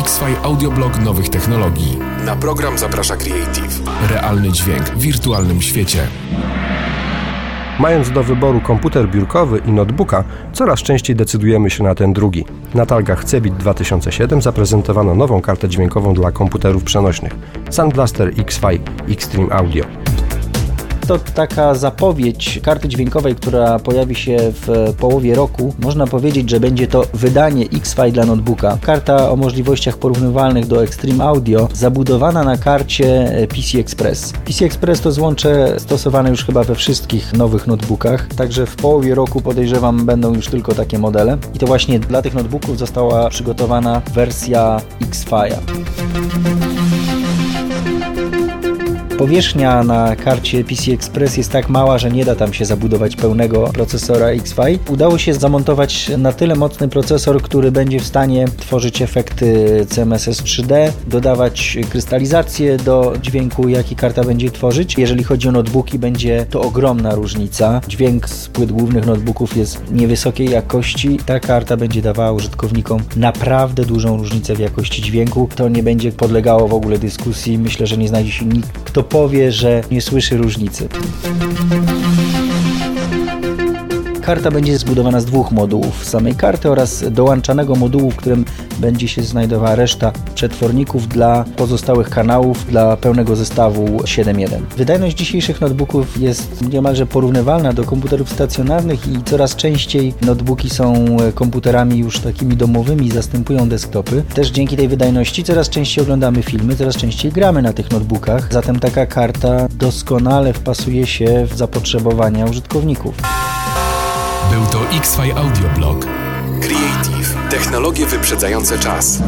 X-Fi Audioblog nowych technologii. Na program zaprasza Creative. Realny dźwięk w wirtualnym świecie. Mając do wyboru komputer biurkowy i notebooka, coraz częściej decydujemy się na ten drugi. Na targach Cebit 2007 zaprezentowano nową kartę dźwiękową dla komputerów przenośnych Sound Blaster X-Fi Extreme Audio to taka zapowiedź karty dźwiękowej, która pojawi się w połowie roku. Można powiedzieć, że będzie to wydanie X-Fi dla notebooka. Karta o możliwościach porównywalnych do Extreme Audio, zabudowana na karcie PC Express. PC Express to złącze stosowane już chyba we wszystkich nowych notebookach, także w połowie roku podejrzewam będą już tylko takie modele. I to właśnie dla tych notebooków została przygotowana wersja X-Fi'a. Powierzchnia na karcie PC Express jest tak mała, że nie da tam się zabudować pełnego procesora X-Fi. Udało się zamontować na tyle mocny procesor, który będzie w stanie tworzyć efekty CMSS 3D, dodawać krystalizację do dźwięku, jaki karta będzie tworzyć. Jeżeli chodzi o notebooki, będzie to ogromna różnica. Dźwięk z płyt głównych notebooków jest niewysokiej jakości. Ta karta będzie dawała użytkownikom naprawdę dużą różnicę w jakości dźwięku. To nie będzie podlegało w ogóle dyskusji. Myślę, że nie znajdzie się nikt, kto powie, że nie słyszy różnicy. Karta będzie zbudowana z dwóch modułów samej karty oraz dołączanego modułu, w którym będzie się znajdowała reszta przetworników dla pozostałych kanałów dla pełnego zestawu 7.1. Wydajność dzisiejszych notebooków jest niemalże porównywalna do komputerów stacjonarnych i coraz częściej notebooki są komputerami już takimi domowymi, zastępują desktopy. Też dzięki tej wydajności coraz częściej oglądamy filmy, coraz częściej gramy na tych notebookach, zatem taka karta doskonale wpasuje się w zapotrzebowania użytkowników. X-Fi Audioblog. Creative. Technologie wyprzedzające czas.